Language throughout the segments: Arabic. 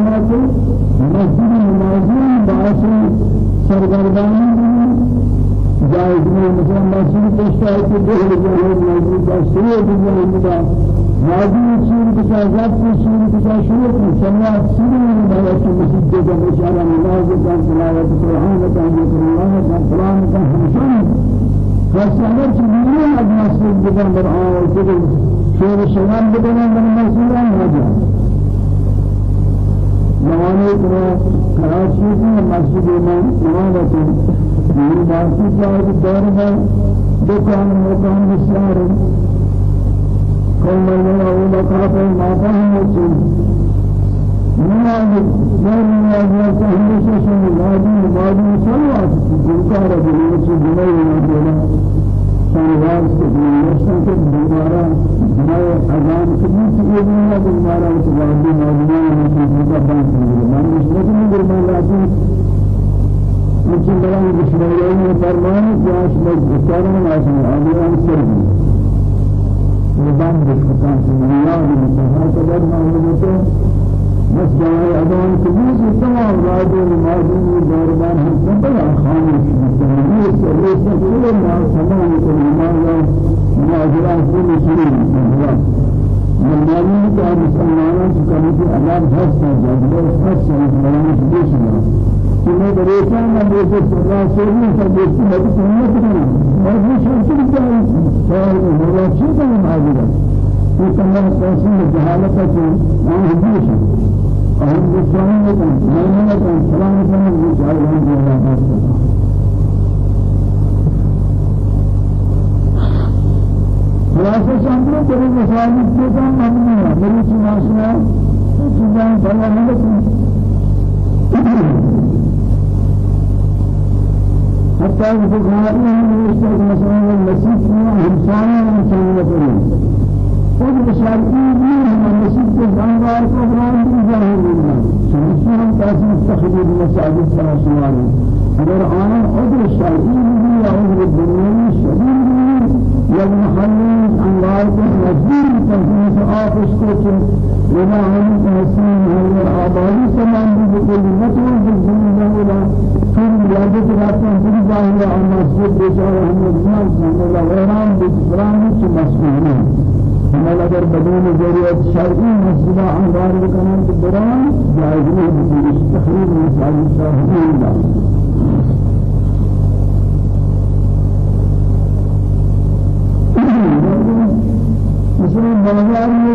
كماته مسجد منازل باسي سرگردانی جائز نہیں مثلا مسجد پشتا ہے کہ دو لوگ مسجد کا شروع بھی هذه سورة كتاب سورة كتاب شروع سمع سورة من بلاد المسجد جل وعلا نماز كان تلاوة القرآن كان ذكر الله كان قرآن كان همشان فسألت جميع المسجد بدن برآن وكذا شور الشمال بدن زمانے کو کراچی کی مسجد میں امامت یہ مسجد کا دور ہے دکان مکان بسیار کل میں وہ بکرت ماتا ہے چیز نماز دور نماز سے ہمیشہ سے نماز نماز سے آتی ہے جن کا رب نے سنوار سبيل سنت بمارا ما أذان كبير سبيل ما بمارا وتبادل ماضي ما في كتاب ما مش لكن بمارا ممكن بلان بشمالين فرمان جاش مجبوران لازم أبيان سربي نظام بسكتان سنيان بمسحات قدر معلومته بس جاي أدوان كبير تمام راجع الماضي دوران هم سبلا خامس مسلمين سريس كل ما سمعوا كلمات ما أجرا كل شيء من مالي كان مسلمانان كانوا في أداب حس جذب حس مسلمانان شديد كما بريشان من بريش سوري سبيس هذه سنة كنا ما في شيء كنا فهذا یہ تمام قسم جہالت ہے ہم حدیث ہیں اور ہم دوسروں نے کہا میں نے کہا سلام علیکم یہ جہالت ہے اللہ کا خلاصہ شامل کرے مسائل کے کام ماننے ہیں میری چیز ہے چیزیں حتى يكون هناك مثلا المسيح هو إنسان وإنسان يقول خود بشاركين من المسجد في الزنوار كبران بجاهل الله شمسون تاسم تخريب المساجد سراسوار اگر آنا عذر الشارعين بھی یا عذر الدنيوي شديد بھی یا محلين انوار کو مجبور تنظيم آفش کو وما هم تحسين هذه الآبادي تمام بكل مطلوب بالزمين ولا كل يادة راسا في ظاهرة عن مسجد بشارة هم الزمان من الغيران بسفران مسؤولين هم اگر بدون ضرورت شرعي مسجد انوار بکنن بران جائز نہیں تخريب مساجد صاحبين مثلا بازار میں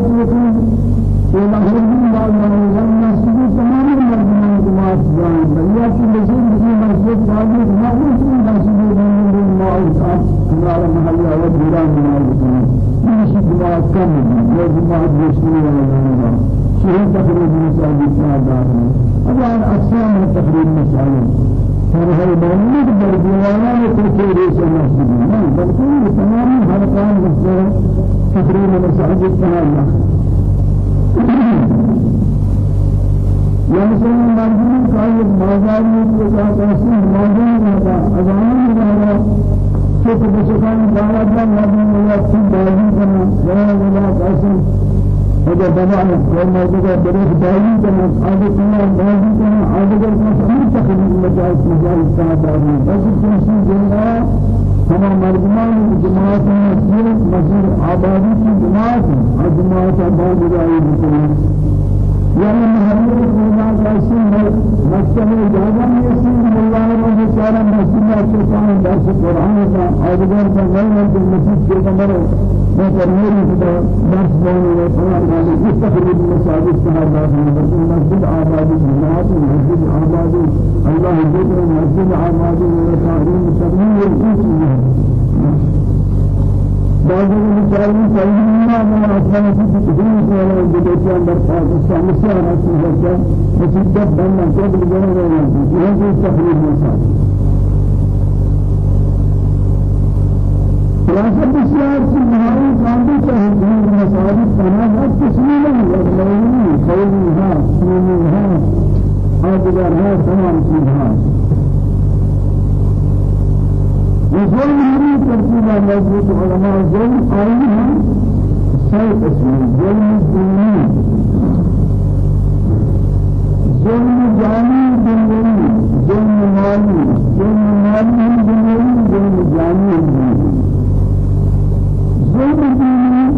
تو محرم بعد میں مسجد تمام مردمان جماعت جان بلیا کی مسجد کی مسجد واجب ہے مسجد میں معاوضہ ہمارا محلہ ہے دیران معاوضہ خلاصة من ما بيشني ولا شيء تقريب مسائل سادات أبغى أقسام تقريب مسائل فرهل بعمر برجوانا وكل رئيس مسجد ما بقول تمام حركان مسائل تقريب مسائل سادات يمسون مرجوم كائن مازال يتوقع تحسين مازال هذا أزمان هذا تو بسکان دعوت نہ نبی نے اپنی دعوی کرنا جنا ولا قاسم اگر بنا نے قوم موجودہ درس دعوی کرنا آگے سنا دعوی کرنا آگے در کا سر تک مجاز مجاز صاحب آدمی بس کسی جنا ہم مردمان جماعت میں صرف مزید آبادی کی جماعت ہے جماعت آبادی رائے يعني محمد الله قاسم مكتب جانا يسير الله رب العالمين مسجد الشيطان درس القرآن کا اذكار کا غیر المسجد کے کمر میں کرنے کی درس دینے میں قرآن والے اس تقریب مساجد صحابہ مسجد آبادی جماعت مسجد آبادی اللہ ذکر مسجد آبادی و تعظیم تقریر کی ہے بعضی مسائل سعیدنا من أصلا في ولا بدأت عند پاکستان مسائل أصلا ہے مسجد بنا قبل جنرال هذا تحرير مسائل خلاصة بسيار في نهاية كامل تحرير مسائل تمام تسليما والمولي قولها سنينها هذا تمام چیزها ترتيب مضبوط علماء ظلم أيها سيد اسمه ظلم الديني ظلم جاني دنيوي ظلم مالي ظلم مالي دنيوي ظلم جاني ظلم ديني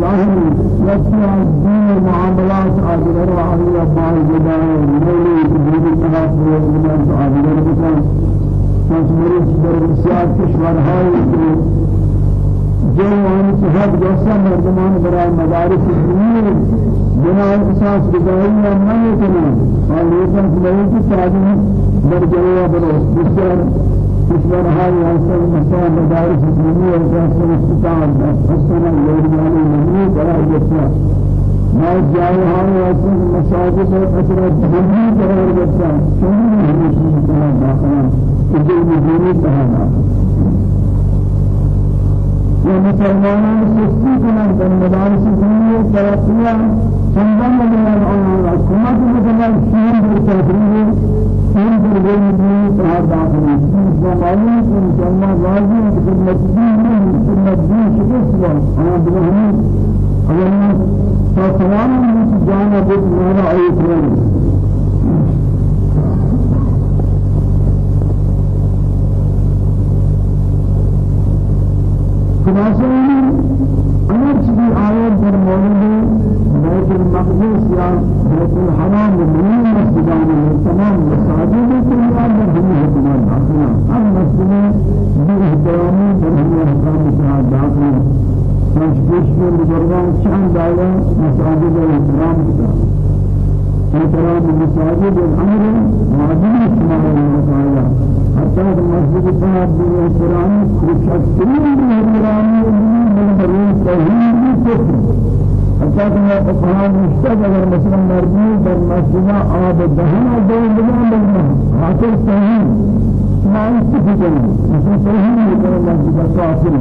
ظاهري يسمع الدين معاملات آخر وعلي أبعاد جدائي مولي تبريد التنافر والمنات آخر بكان مجموعی در بسیار کشورهای جو آن صحت جیسا مردمان برای مدارس دینی بنا أساس گزاری نہ کنند اور لیکن خدای کی تعلیم در جلوہ برو بسیار کشورهای اصل مثلا مدارس دینی و جیسا استطاعت حسنا یوریانی ممنوع برای جیسا ما جایهای اصل مساجد و اثرات دینی قرار دیتا چون ہمیشہ داخل كجل مجيري تهانا ومسلمانان سستی کنند در مدارس دینی ترقیه چندان مدار آنها کمک میکنند شیر در تحریر شیر در دین دینی تهار داخلی کن که الله راضی است که مسجد نہیں سنت دین شکست و آن بلهمی اگر تا تمام جانا بود میرا ایت خلاصہ اگر چیزی آیت در مورد بیت المقدس یا بیت الحرام من مسجدان تمام مساجد كلها در ہمیں حکمت داخل ہر مسجد بھی احترامی در ہمیں حکام شاہد داخل مشکش میں بزرگان چند دائرہ مساجد احترام کتا احترام مساجد الامر واجب شمار المساجد حتى المسجد الصحاب بالإحترام يشكرون بالإحترام من بريد توحيد كفر حتى كما أفهام مشتاق أگر مثلا مرمي در مسجد آب دهن دون بلان بلنا حاصل توحيد ما يستفيدون مثلا توحيد يقول مسجد كافر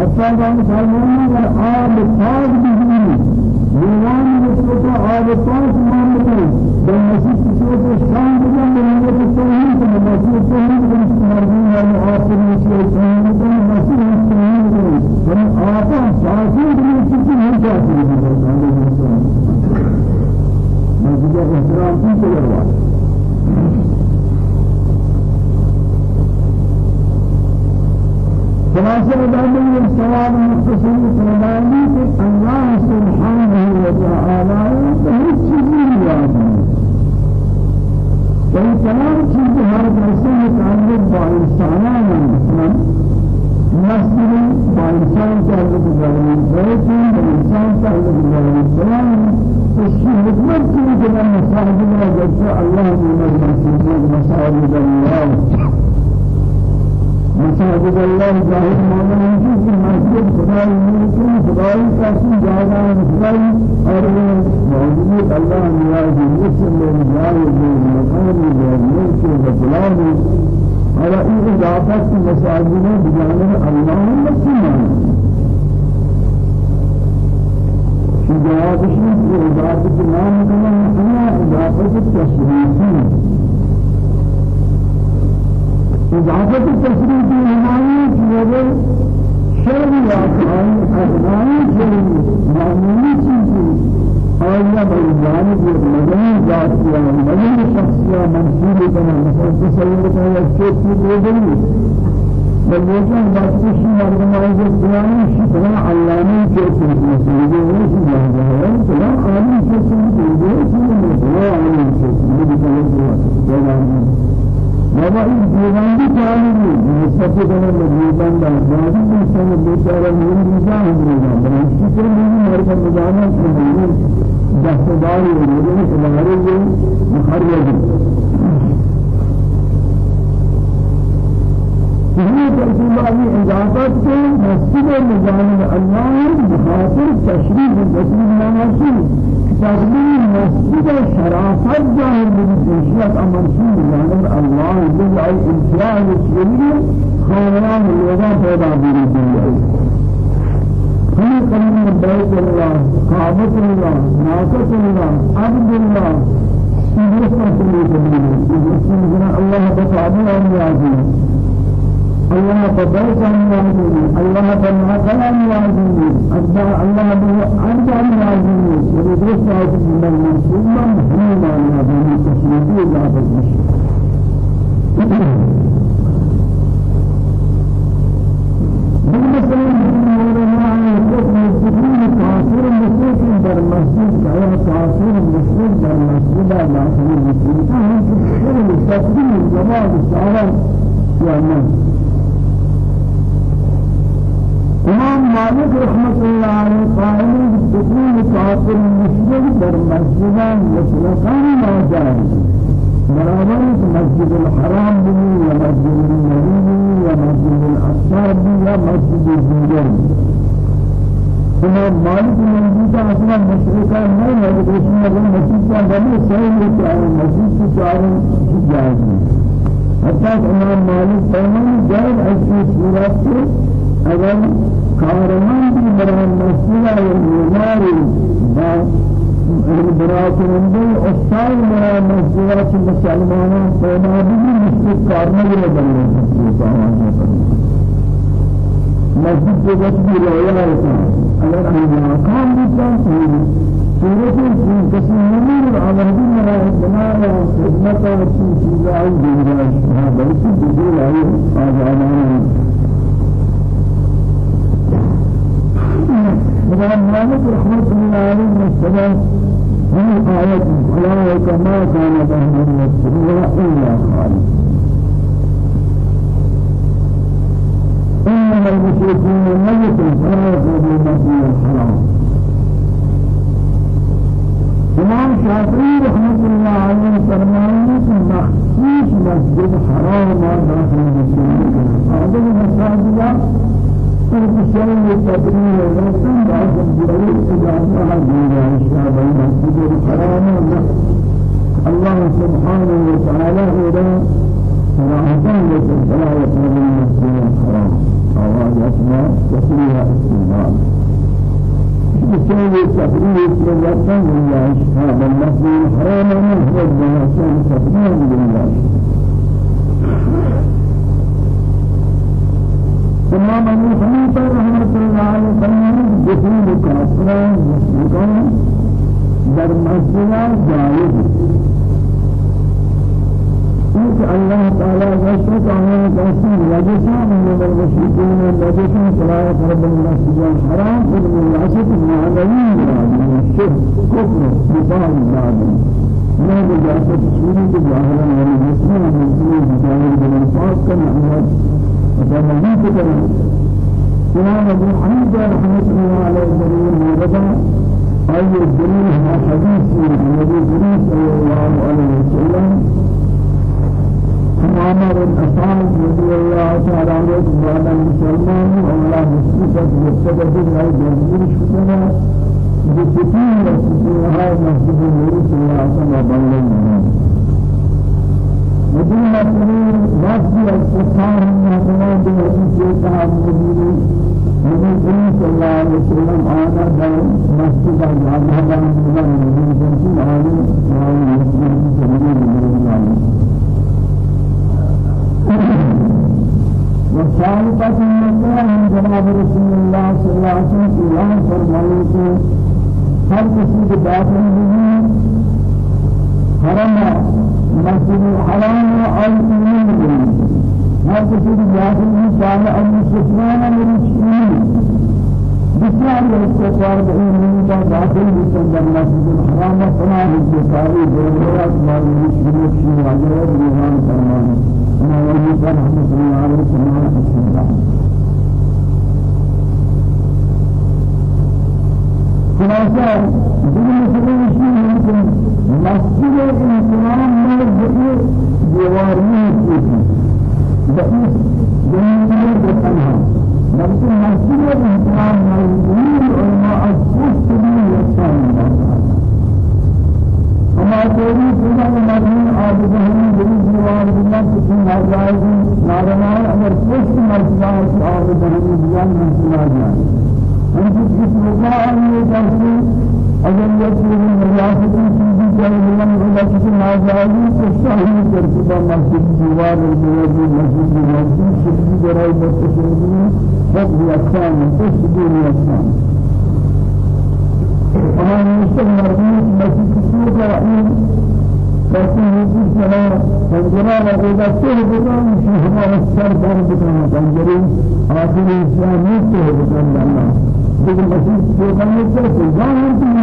حتى كان سالمون آب تاج بجنين دیوان رسول آب پاس مان بکن کسی کو شان در مسجد توحید کن مسجد توحید کن مردم ہے آخر چیز توحید کن مسجد توحید کن ہم آقا شاسی بھی کسی نہیں چاہتے ہیں مسجد احترام کی کروا خلاصة ذلك السواب المختصر فرماني الله سبحانه وتعالى انسانان مثلا مسجد با انسان تعلق داریں بیت با انسان تعلق داریں سلام اسی حکمت کی کہ مساجد میں جب اللہ نے مساجد اللہ مساجد الله ظاهر ہے کہ مسجد خدای ملکی خدای قسم جاگا خدای اور موجود اللہ نیاز مسلم نیاز مقام ملک و بلاد على این اضافت مساجد بجانب الله مسلمان شجاعتش اضافت نام کنا اضافت تشریفی إضافة التشريف الهمائي في شر واقعي أغنائي شر معمولي چیزی آیا بر جانب یک مدنی ذاتیا مدنی شخصیا منصوب کنا مثلا تصور کنا یک چیزی بودنی بل لیکن وقتی شی مردم بیانی شی کنا علانی چیزی نیست جانب ہے کنا عالی چیزی بودنی مثلا عالی چیزی بودنی بابا این دیوانی جانی نسبت کنه به دیوان دادی انسان بیچاره میون دیوان میگه برای چی که میگه مرد مجانا که میگه دستداری و میگه اداره مخرج یہ علی اضافت کے مسجد مجانب اللہ بخاطر تشریف رسول اللہ تقديم مسجد شرافت جاهل بالجيشيات أمرسول جانب الله جل الإنسان الشريف خيران الوضع پیدا بيري الدنيا هم قلنا بيت الله كعبة الله ناقة الله عبد الله. سيدنا سيدنا الله بتعبد أن يعزيه الله تبارك يعزني الله تبارك يعزني أرجع الله أرجع يعزني ولدرس يعزني من المسلم مهم يعزني تسليمي لا بد بالنسبة تأثير المسلم در مسجد كأي تأثير المسلم در مسجد داخل المسجد كان تقديم الجماعة الشعراء يعني امام مالك رحمة الله عليه قائل بدخول تأثير المسلم در مسجد مطلقا ما جائز برابر مسجد الحرام بني ومسجد النبي ومسجد الأقصى ومسجد الزنجر إمام مالك من جيتا أصلا مشركا نہیں ہے لیکن اگر مسجد کا بنی صحیح ہے کہ مسجد کی چاروں کی جائز حتى إمام مالك فرمان جائز أشياء صورت سے اگر کارمان بھی برای مسجد یا بیمار با برای کننده استاد برای مسجد سے مسلمانان پیدا بھی مشرک کارمان بھی بدلنے کی مسجد کو بس بھی رویا ہوتا ہے اگر ہم مقام بودن صورت قسم نمیر آمدی مرا بنایا خدمت و چیز آئی دیگر شما بلکہ بزرگ آئی آزادان مدام مالك رحمة الله عليه وسلم. من آية أولئك ما كان بهم يسرون إلا خالد إنما المشركون ميت فلا يقربوا الحرام. إمام شافعي رحمة الله عليه فرمانه مخصوص مسجد حرام داخل المسجد هذا المساجد الشيء التدريب ولكن بعض الجرائم إجازة هذه الشعب المسجد الحرام الله سبحانه وتعالى إلى صراحة وتعالى يقول المسجد الحرام آواز أسماء تسريها استعمال بسبب تفريق لله لله هذا المسجد الحرام هو الجناسان تفريق لله إمام أبو حنيفة رحمة الله عليه وسلم دخول كافرين مسلمين در مسجد جائز إنك الله تعالى يشهد أنه قسم وجسا من المشركين وجسا فلا يقرب المسجد الحرام إلا من العصر المعنوي من الشرك كفر بطال العالم ما بجاسة سورة ظاهرا والمسلم من سورة ظاهر بالإنفاق كما أمر وتمهيد كما إمام أبو حنيفة رحمة الله عليه وسلم أي الدليل ما حديث النبي صلى الله عليه وسلم. بن أسعد رضي الله تعالى عنه بعد المسلمان والله مسلمة مبتدأ بالله جميل شكرا بسكين وسكين هاي مسجد النبي صلى الله عليه وسلم. مسلمين مسجد الفتان من الله صاحب مدينة النبي صلى الله عليه وسلم آنا در مسجد الجامعة من المدينة صلى الله عليه وسلم وثالثة المسألة من جناب رسول الله صلى الله عليه وسلم إعلان فرمائے ہر کسی کے داخل نہیں حرم مسجد الحرام اور ایمان نہیں ہر کسی کے داخل نہیں چاہے ان سفیان مرشدین بسیار استقرار بإيمان کا داخل بسن در مسجد الحرام فنا الجساري دورات مالي شروع شروع عجرات بيان فرمائے ما وجد رحمة الله عليه السلام خلاصة. دين مسلم شيء ممكن مسجد الإسلام ما بقي جوارين فيه بقي جميع بتنها لكن مسجد الإسلام ما يقول علماء الصوت به يسمى ہما کوئی سنا مرحوم عابد ہم بری جوار بنا کسی ناجائز نارنا اگر کچھ مرضات عابد ہم بیان نہ سنا جائے أنت اسم الله يتحسن أجل يكون الرياضة في جل من علاقة نازعي تستحي ترتيب مسجد جوار الجوار مسجد مسجد شديد جراي بتشهدين فضل أقسام تشهدين أقسام. أنا مستمر مسجد سوق لكن يجب سلام فنجرا وإذا تهبطان في هما السر بردكان فنجري آخر إسلامي تهبطان الله لیکن مسیح سوکانے سے ظاہر کی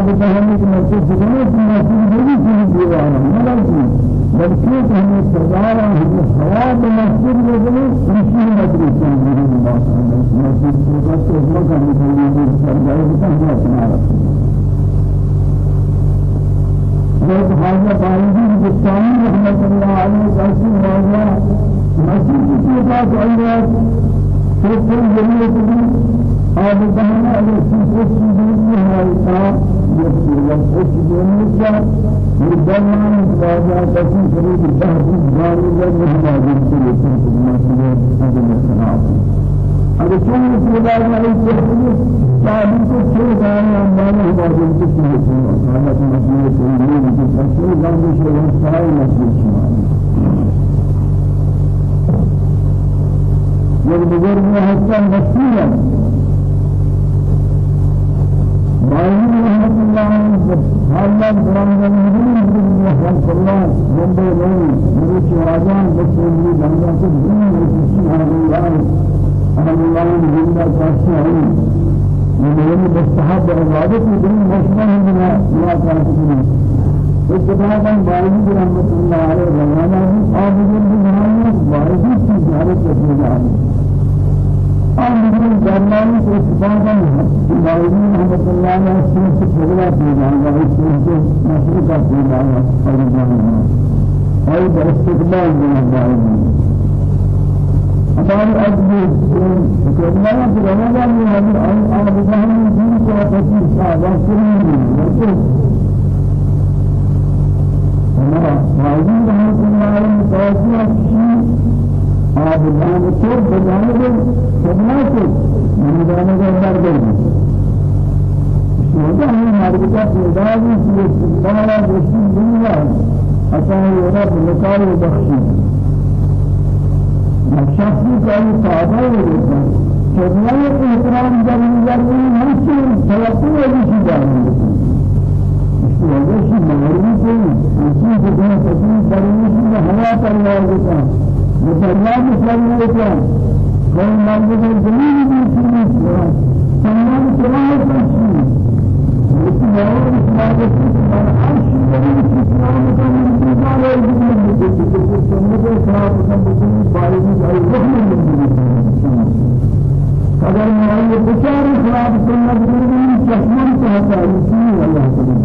آب بہنے کی مسجد سکنے کی مسجد بھی چیز دیوانا ملکی بلکہ ہمیں سزارا ہمیں ثواب مسجد میں بنے رشی مدرسہ میں مسجد سوکا سے مکہ میں سرگاہ بتا ہوا سنارا حضرت حاجہ بائی بستانی رحمت اللہ علیہ قاسم مولا مسجد کی بات اللہ تو کوئی ضرورت نہیں آب بہنا اگر سیسس کی دیتی ہماری کام یہ سورت خوش دینے کا مردمان راجہ کسی قریب بہت جانی لگ ہماری سے یہ مسجد اگر سناب اگر چون خدا نے اس شادی کو چھوڑ دانا مانا ہمارے ان کی سنت ہے حالت مسئلے کو نہیں کہ اصل گردش ہے سارے مسئلے یہ بزرگ حسن مسئلہ مالک رحمت اللہ علیہ حالات قرآن میں رحمت اللہ جنبے نہیں میرے بچے میری بندہ سے دین میں کسی حال اللہ اللہ زندہ کاشی ہے من مستحب عبادت من مشبه من ما كان فيه اتفاقا باقي رحمة الله عليه رمضان آمين بنهاية باقي في زيارة الجمال آمين جمال اتفاقا باقي رحمة الله عليه سنة شغلة في جمال سنة مشروع في جمال أي باستقبال من باقي ہمارے ادبی کرنا ہے کہ رمضان میں ہم آمدہم دین کو تفسیر سازا کریں گے ہمارا واجی رحمت اللہ علیہ متوجہ کی آمدہم کو بجانب خدمت کے اندر دیں شہدا ہمیں مارکتا پیدا کہ استقبال رسول دنیا عطا رب لقاء بخشی شخصی کاری ساده ہوتا چنانچہ احترام جاری جاری ہمشن توقع ہے کہ جاری اس وجہ سے مغربی کو اسی کے دن تکلیف مسلمان مسلمان ہوتا کوئی مرد کو زمین بھی چیز سامان چلانا پڑتی اس میں اس میں اس عرش بنی اسلام کا انتظار ہے سنت خلاف سنت باید جای رحم اگر ہماری بچار خلاف سنت بردی چشمن چاہتا ہے اسی اللہ تعالی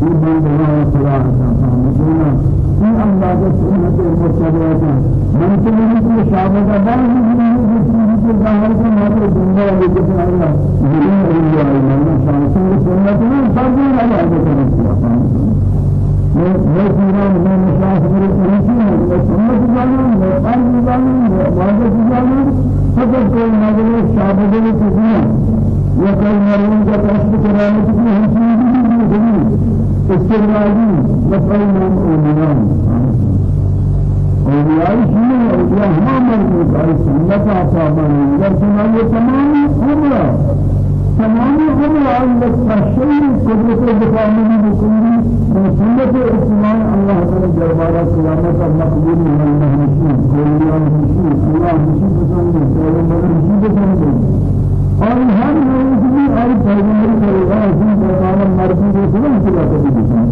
یہ بھی بنا خدا تعالی این انداز سنت متبعہ من کی شامل بعض چیزیں کہ ظاہر کو ہمارے دنیا میں جب اللہ ظلم ہے اللہ شان سنت میں فرض ہے اللہ تعالی مسلمان من مشاهدة الإنسان وسنة جانب وقلب جانب وعبادة جانب فقط كل مجلس شعبه الكثير وكل مرون كشف كرامة في همسين بالجميع استغلالي وكل من أوليان أولياء شيء أولياء ما مرون كأي سنة أصابان لكن هذا تمام أمر تمام أمر عندك فشيء قدرة الدفاع سنت اسمان الله تعالى جبارا قیامت مقبول من المهنشين كليان مشين الله مشين پسند ہے پیغمبر مشين پسند ہے اور پیغمبر کا رواج ہے کہ مرضی کو سلام کیا کرتے ہیں؟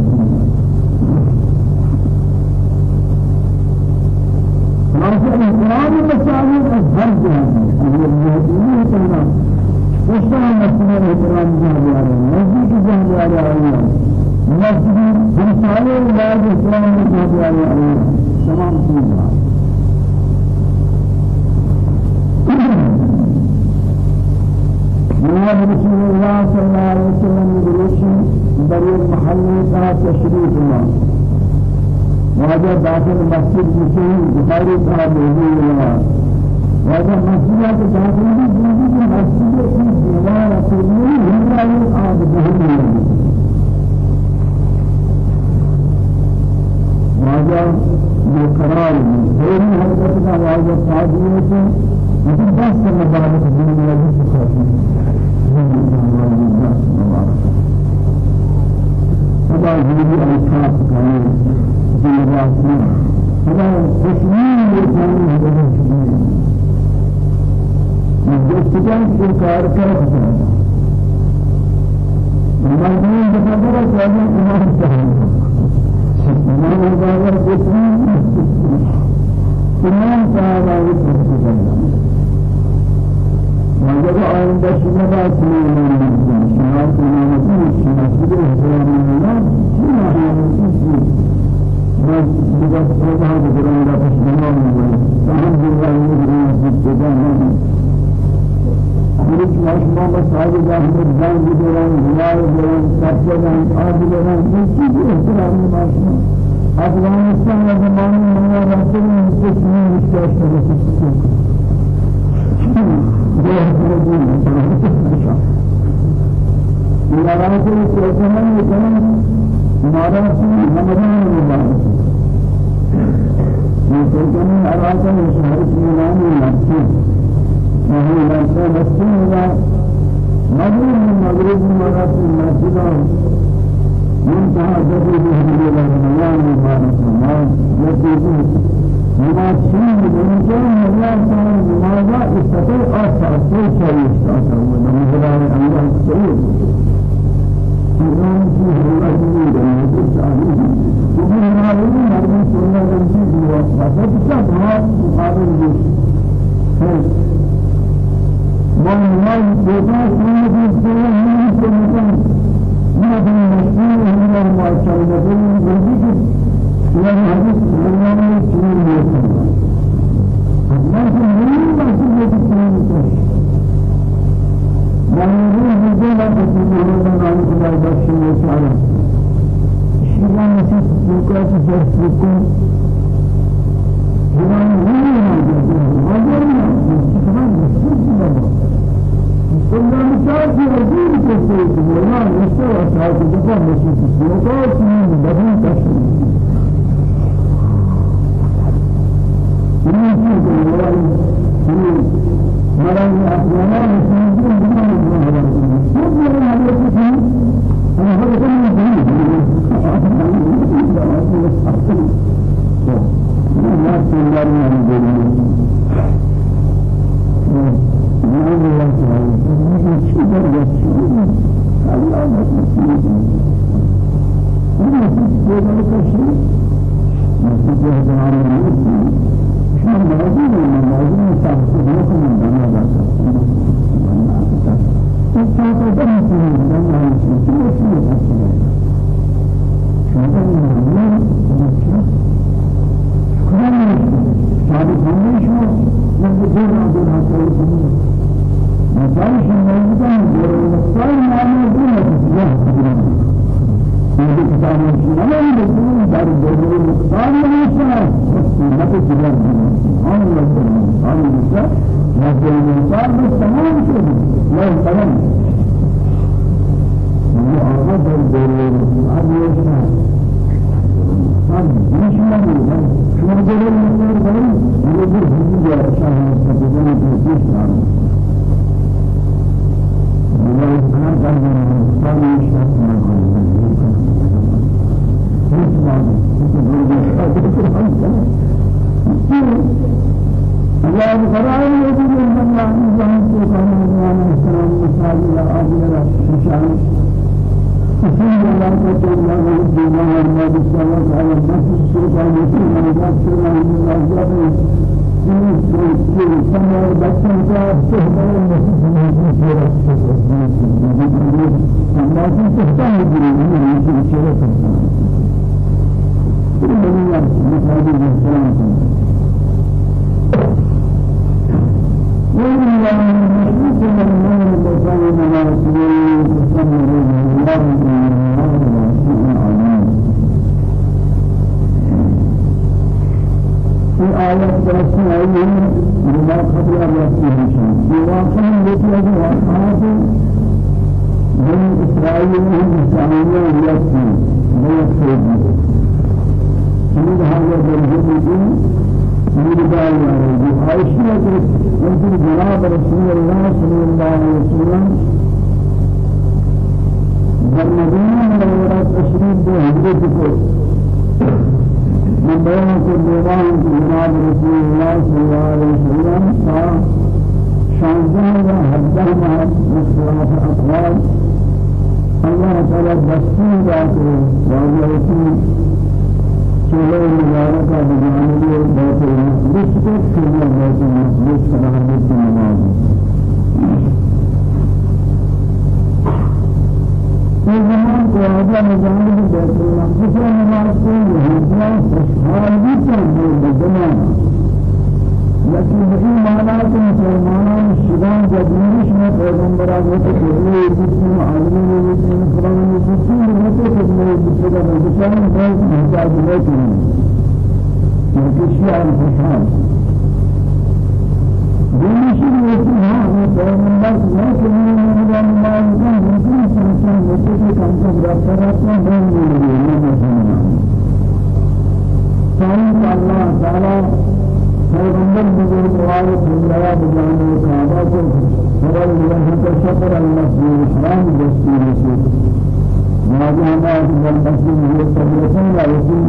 خلاصہ القرآن مسائل ہر جگہ ہے یہ کہنا اس کا مسئلہ احترام جہاں جا رہا ہے مسجد جہاں جا رہا ہے مسجد بمثال الله الإسلام من عليه تمام سنة جناب رسول الله صلى الله عليه وسلم يدرسي بري المحل کا تشریف ما واجہ داخل مسجد مسلم بخاری کا موضوع ہے۔ وهذا مسجد داخل في مسجد في ديوار كله هم آب بهم وهذا بقرار غير حركتنا وهذا صادقه يجب بس مبارك من الله سبحانه خدا جیبی الکاف کنه جیباسی خدا تسلیم بکنه هذا تسلیم مجلسان کار کرده مردم بخبر کردن ایمان سهل ایمان باور تسلیم ایمان سهل تسلیم مگر آینده شما را کنید شما کنید شما کنید هزار میلیون شما کنید بس دیگر خدا بگیرن را پشتما میکنید سهم دیگر میگیرن جدا نمید هیچ شما بس آدی جاهد جان بگیرن هزار بگیرن سب بگیرن آب بگیرن این چیزی احترامی باشن افغانستان زمانی من رفتن مسلمان مشکل شده مراجع سوچنا يكون مراجع همدان مبارك يكون مراجع شهر سلمان المسجد وهو لسه مسجد مغرب مغرب مراجع المسجد منتهى جديد به إلى المياه مبارك ما يجوز مناسبين الله تعالى لماذا استطيع أثر كل شيء استطاع ومهلا الله سعيد إمام في الله جميل المدر تعالى ومن هذه مرمي سنة رمزي بواسطة فكذا مقابل جيش. من الله بوضع سنة السنة من سنة ما مشهور من الله من من من ما جاء الله من موجود تفسیر کنید دنیا باشه تو تا دم کنید دنیا باشه چی میشه تفسیر شما میگید چی کنید شادی کنید شما من بزرگ آدم هستم مثلا شما میگید سال نامه دنیا هذه كتاب الشمال يقول دار الدولة المختار ليس قيمة جبر عن الله عن الله نزل الإنسان بالتمام شيء لا يتمام هو أعرض الدولة المختار ليس هذا الله الله فرعون يقول الله نظام سبحانه وتعالى السلام مثال إلى آخر الشان إسم الله تعالى والدين والمال السلام على الناس الشيطان يسير من الله سلام من الله جابه سمع بسم الله وتعالى الله سبحانه وتعالى كل من يرسل السلام وإن الله يشرك من الله بسان من رسوله بسان الله الله في آيات درسنا أيهم لما قبل الرسول في واقع التي أجل بني إسرائيل هم إسرائيل يكفي لا يكفي سيد هذا دستور ذاته واجهتي شلو مباركة بجانب بيت المقدس كل بيت المقدس قرار بيت النماز في زمان کو آجا مجانب بيت المقدس نماز کو یہودیاں خوشحال بھی چاہتے ہیں لكن بقي معناه مسلمانان الشيطان جبريش ما پیغمبر آگے تو کہنے جسم عالمین جسم قرآن جسم بہتے کہنے جسم کا بچان بہت محتاج ہے کریں کیونکہ شیعہ خوشحال دینشی ہوتی ہے ہمیں پیغمبر نہ کہنے میں نماز کا ممکن سنسان ہوتے کہ کم کم رابطہ رابطہ بہن ملے نہ مسلمان اللہ تعالی پیغمبر بزرگ وارد دنیا بجانے کعبہ کو فرل اللہ کا شکر المسجد الحرام دستور سے واجہ ہمارے جب مسجد یہ تبلیغ لا يكون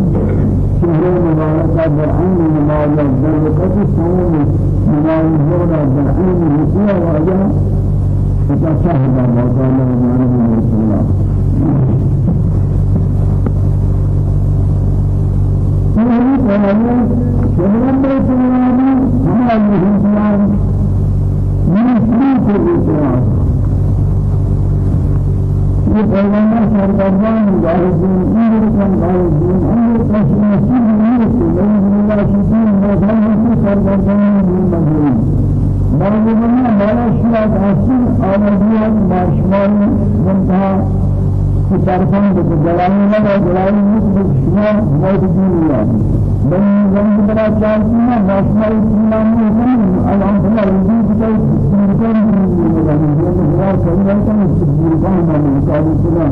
شهر مباركة برعين نماز الزرقة صوم نماز الزرقة برعين رسول واجه فتشهد الله تعالى من الله شهران بيت الوادي هما الإسلام من شروط الإسلام یہ پیغمبر سرکردان مجاہدین امرکن غالبین أمر کش نصیب نہیں سے لیکن اللہ شکین مدھن سے سرکردان دین مدھین معلومنا مالا في طرفان بجلالي ما جلالي مثل شما موت الدنيا من جنب بلا جالسنا ناشنا الإسلام من الحمد لله يجيب كي سيركان من الله كريم كان سيركان من كابو سنا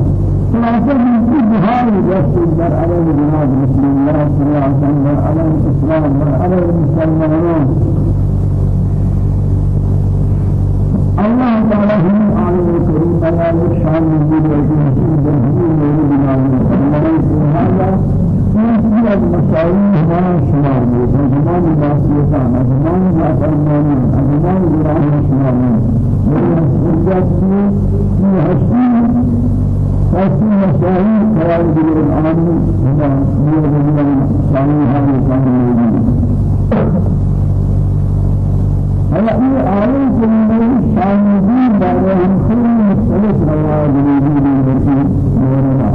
خلاصة من كل هاي رسول الله على جناب رسول الله صلى الله عليه وسلم على الإسلام على المسلمين الله تعالى هم عالم الكريم بيان الشان من وجهه بالدين والبناء الله هذا من المسائل هما شمال زمان الناسيتان زمان الأفرمان زمان الإرام شمال من الزجاج في هشتين هشتين مسائل قواعد الإرام هما من الإرام هذا كان هلا هي آية كلمة شاملين بعدهم خير مختلف رواد الوجود التي نورنا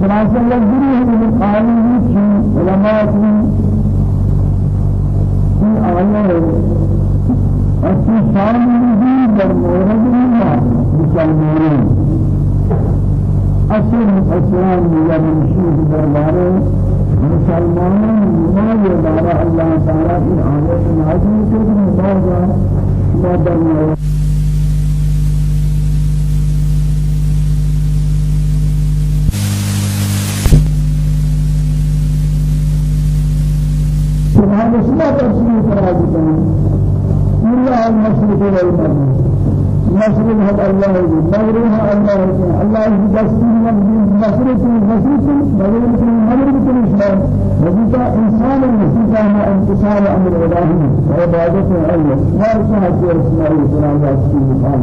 خلاصة يجري من قائمه في علماء في آية أتي شاملين بالمورد الله. بكالمورين اصل اسلام یا منشور دربارے مسلمانوں نماز دارا اللہ تعالی کی آیت نازل کے نماز ما درنا سبحان الله تفسير فراغ الله. المشرق والمغرب مشرق هذا الله مغرب الله الله دستور مشرق مشرق مغرب مغرب الإسلام وجد إنسان المسيح ما انتصار أمر الله وعبادة الله يسمى في اسماء القرآن في المقام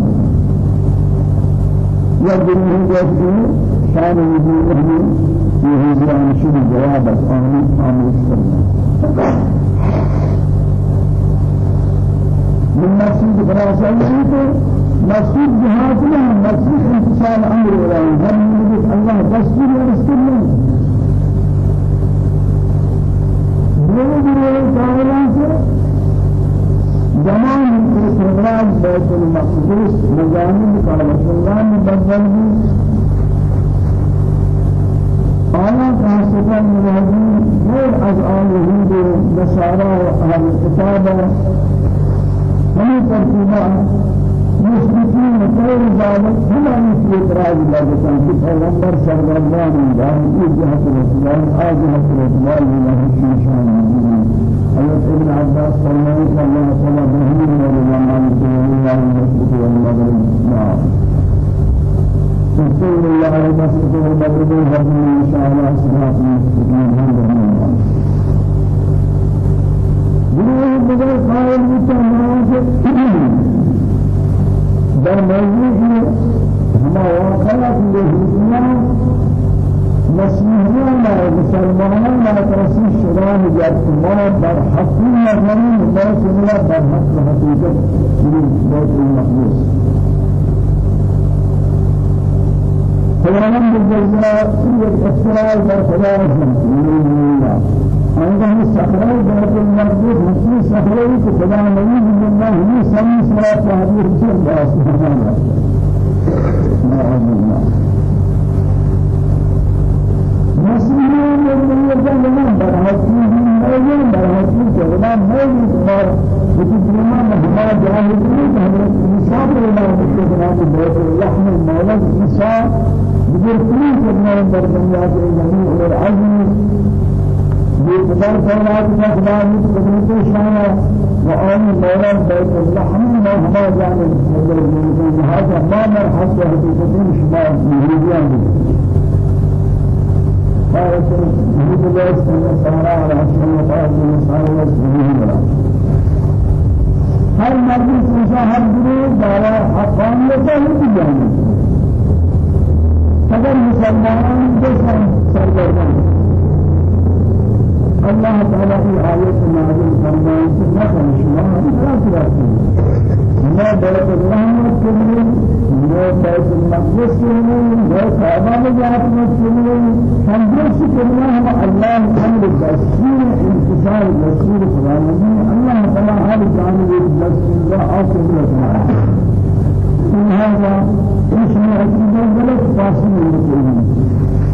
يجري جسده شان وجوده في هجران شد جواب آمين آمين من فراسة مسجد جهاد له مسجد انتصال أمر ولا هم يقول الله دستور ورسول الله دو دو تعالى سے زمان بیت المقدس مجانب کا مسلمان بدل آیا کاسفا مرادی غیر از آن یهود و نصارا و أهل مشركين غير ذلك هم مثل إقرار الله في پیغمبر سرگردان جان کی جهت رسول آجهت رسول الله شیشان حضرت ابن عباس فرمائے کہ اللہ تعالی بہین اور زمان کے اللہ المسجد والمغرب نعم رسول الله المسجد والمغرب هذه إن شاء الله صلاة المسجدين هذا من الله بغير قائل بتمام در موضوع ما واقعات الهدنة مسيحيان مسلمانان لا ترسي شران جاتما بر حقيقة من لا سملا بر حق حقيقة من بيت المقدس فلان بالجزاء الإسرائيل بر خدا الله عندهم سخرة بيت المقدس مسيح سخرة كفلا نبي الله هي سمي صلاة هذه رسول الله سبحانه وتعالى مسلمان من يجمعون برهتين من برهتين جلنا من بار بتجمع مهما جاهدين حضرت عيسى الله الجميع والعزم بقدر فولاد مقدار قدرت شانا وآن مولا بيت اللحم ما هما جانب هذا ما مرحب حقيقة شما مهريان قالت يهود الله سنة سارة على حسن وقال من سارة وسنه هر سنشا هر گروه دارا حقانیتا ہی جانب اگر مسلمان جسم سرگردان الله تعالى في آية نازل فرمان ما كان شما لا تراثي ما بيت الرحمة كله ما بيت المقدس كله ما كعبة مجاهد كله هم بس كله هم الله أمر التسير انتصار التسير فرمان الله تعالى هذا جانب آخر الله هذا اسمه أكيد غلط فاصل من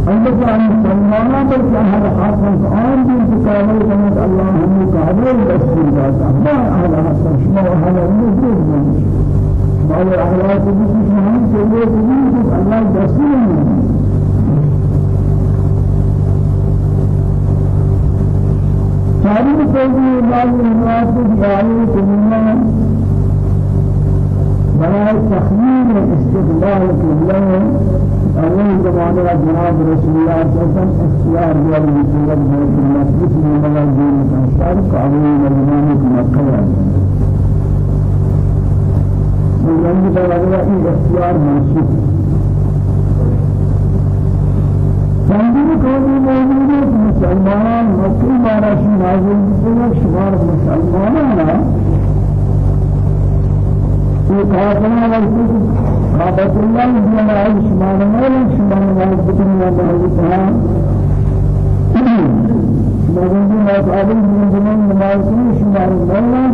البته أن مسلمانان بل هذا حاصل عام دين تكامل كما الله هم كامل بس ذات ما هذا حاصل شما هذا موجود من ما هو اخلاق بس شما كله بيجي الله بس تاريخ کوئی بعض المناسب جاری کننا برای تخمین استقبال کننا أول زمانة جناب رسول الله صلى الله عليه وسلم اختيار ديال رسول الله في المسجد من ملاجين الأنصار قابلين زمانة مكة من جنب الله إيه اختيار منسوخ چندین قومی موجود ہے مسلمان مکی مارا شنازل بسیار شمار مسلمانان في قاتنا والكتب قابت الله بنا عيش ما نمال شما نمال بكنا بهذا مجنون ما قابل من زمان نمال شما نمال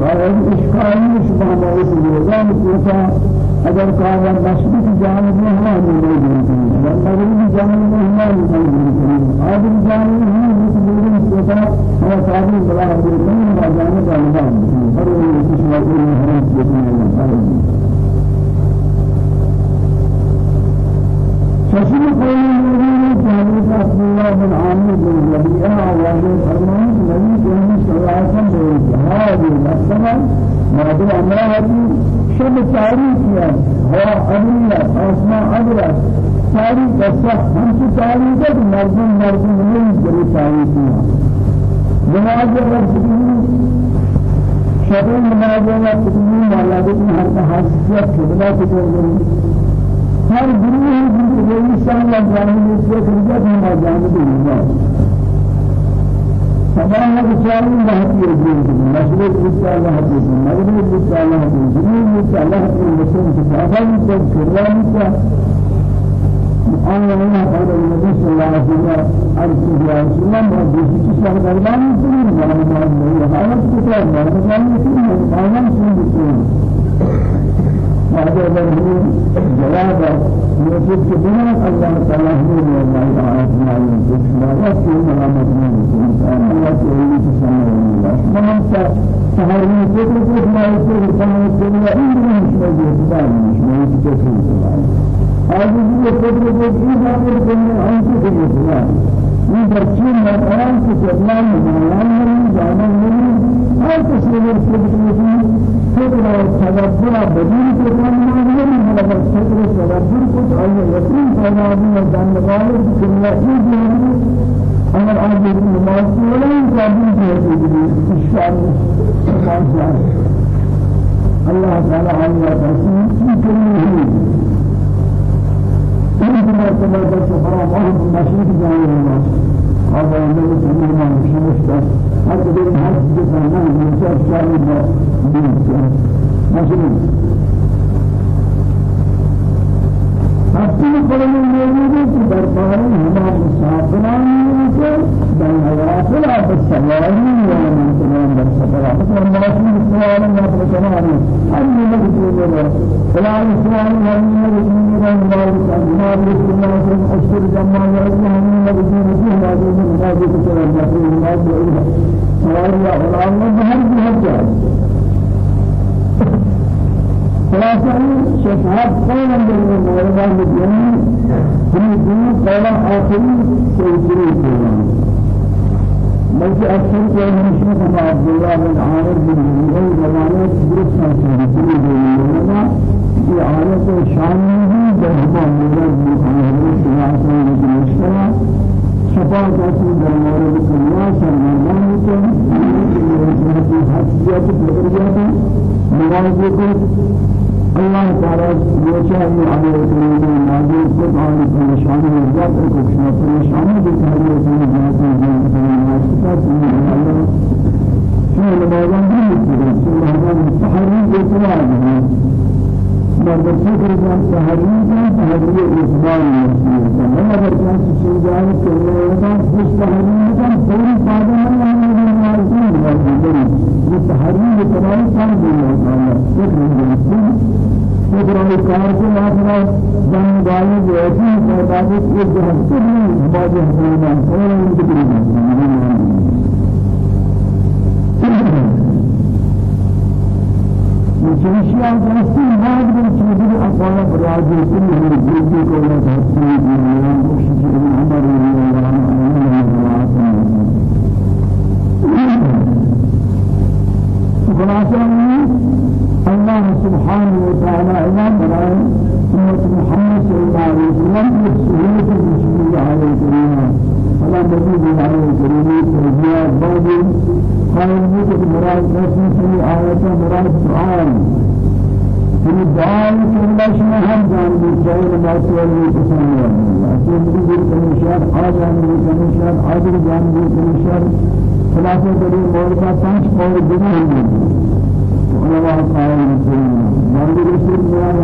وهذا إشكال شما نمال كيسا اگر کار مشرق جانب میں ہوا نہیں ہے مغربی جانب میں ہوا نہیں ہے آدم جانب میں مسلمین کو ہوا صاحب بلا ہے نہیں جانب کا نظام ہر کچھ وقت میں حرام دیکھنے فشل قول المؤمنين جانب عبد الله بن عامر بن ربيعة وهذا فرمان النبي صلى الله عليه وسلم هذه المسألة موضوع امرأة شب تاریخ ہے ہوا ابریہ آسمان ابرہ تاریخ بسا ہم کی تاریخ ہے مردم مردم نہیں جلی تاریخ ہے نماز رب شب نماز رب مالا دیکھ ہر حاصلیت خدمہ کی کوئی سال جاننے سے خدمت ہم جانتے ہیں سبحان بشار الله يجزيه مشروع بشار الله يجزيه مغرب بشار الله يجزيه جنوب بشار الله يجزيه كتابا يجزيه كرام يجزيه أنا من هذا النبي صلى الله عليه وسلم أرسل يا رسول الله ما جزيه كشاف دربان يجزيه ما ما ما هذا كتاب ما ما يجزيه ما ما يجزيه هذا له جواب يوسف بنا الله تعالى هو الله تعالى ما يوسف ما يكفي ملامة من الإنسان الله تعالى تسمى الله ما أنت سهرني كتب كتب ما يصير سمع الدنيا إنه مش موجود بعد مش موجود كتب هذه هي كتب كتب إذا كتب أنت كتب این بچه مادران که جبلان مالان می‌رین جانان می‌رین هر کسی رو فکر فکر و تدبر بدون که کام نمی‌رین مگر فکر و تدبر کن آیا یقین پیدا می جانوار دنیا این جهانی اگر آدمی نماز کنه این جابی جهانی اشکال نماز الله تعالی آیا تسلیم کی كل ما كما بس حرام أهل المشرك جاي الناس هذا الذي سمعنا ما بس حتى بين هذا جسمنا من شاف شاف من مثلا حتى قلنا الموجود في دربار هما مسافران کے بين الوافل بالسواري ولا من تمام فما شيء سوال ما تكلم أن يمكن له فلا سوال ما يمكن له ما يمكن ما يمكن أشهر جمع الله من ما يمكن ما يمكن ما يمكن ما يمكن سوال يا الله بهر جهة خلاصة شفاعت قولا بالمولى مدينة هم يقولون قولا آخرين سيسري قولا بلکہ اکثر کے ہمشہ کما عبداللہ بن عامر بن مہیل زمانے درست سیسری قولا یہ عالت شان میں جہما مجرد مخانر سیاسہ لیکن مشکلہ شفاعت اصل در مورد کلیا سرمردان کو حسیت بکریت مواضع کو الله تعالى يشاء على الكريم نازل قرآن الشان والذات وكشنا الشان بتهرية الناس من الناس من الله في الموضوع ده في هذا التحرير يتواجد مرد فكر جان تحرير جان تحرير إسماء المسيح ما أقدر كان شيء جان كله جان مش تحرير جان فوري بعد يعمل الموضوع ده تحرير تمام كان بالله فكر جان خبر کار کو آخرا جان دائی جیسی مطابق ایک ہفتے میں بعد ہمارا اور ان کی مجھے جیسی بعد میں چیزیں اقوال براج کی ہماری زندگی کو نہ تحسین دنیا کوشش ہماری خلاصہ الله سبحانه وتعالى إمام براي أمة محمد صلى الله عليه وسلم يسهلك المسلمين عليه الكريم فلا مزيد عليه الكريم تربية بعض قائل بك مراد في آية مراد دعاء في الدعاء كل شيء هم جان بالجاهل ما سوى لي تسمى أكيد بيجي كمشار آج جان بيجي كمشار آج جان بيجي كمشار خلاصة كريم مولى پانچ مولى جنيه علماء قائل مسلمين مرد رسول الله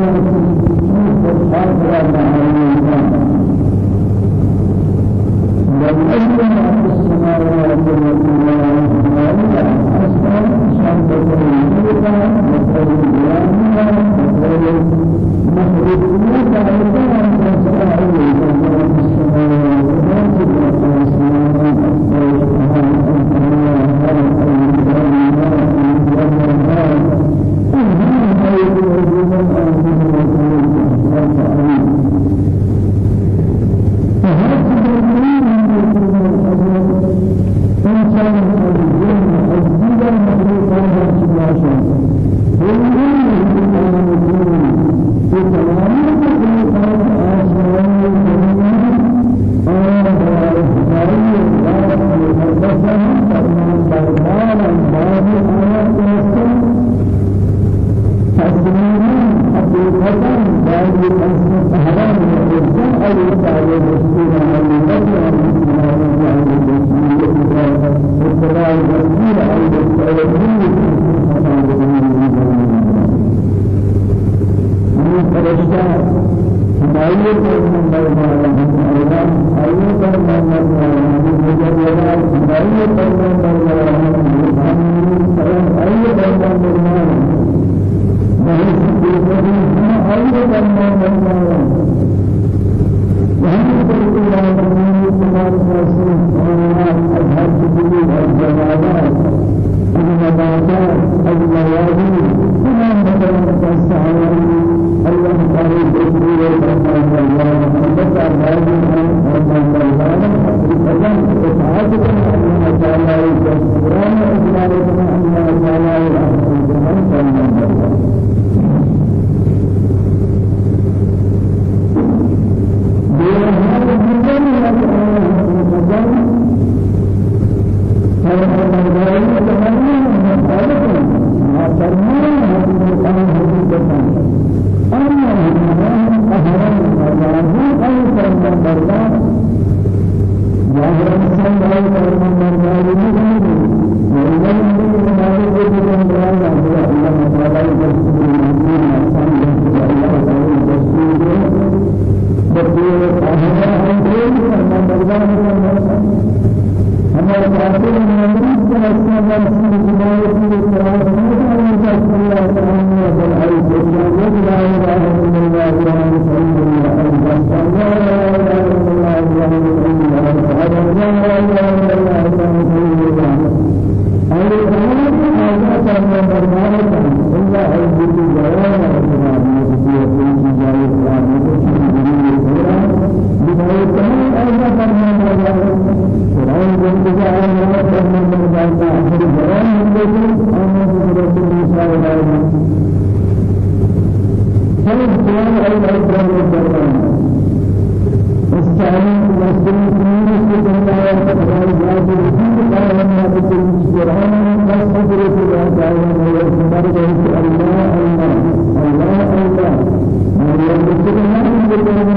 بالدين قائما بكل قرآن فاستغفر الله تعالى ويغفر الله الله الله الله من يغفر الله بالدين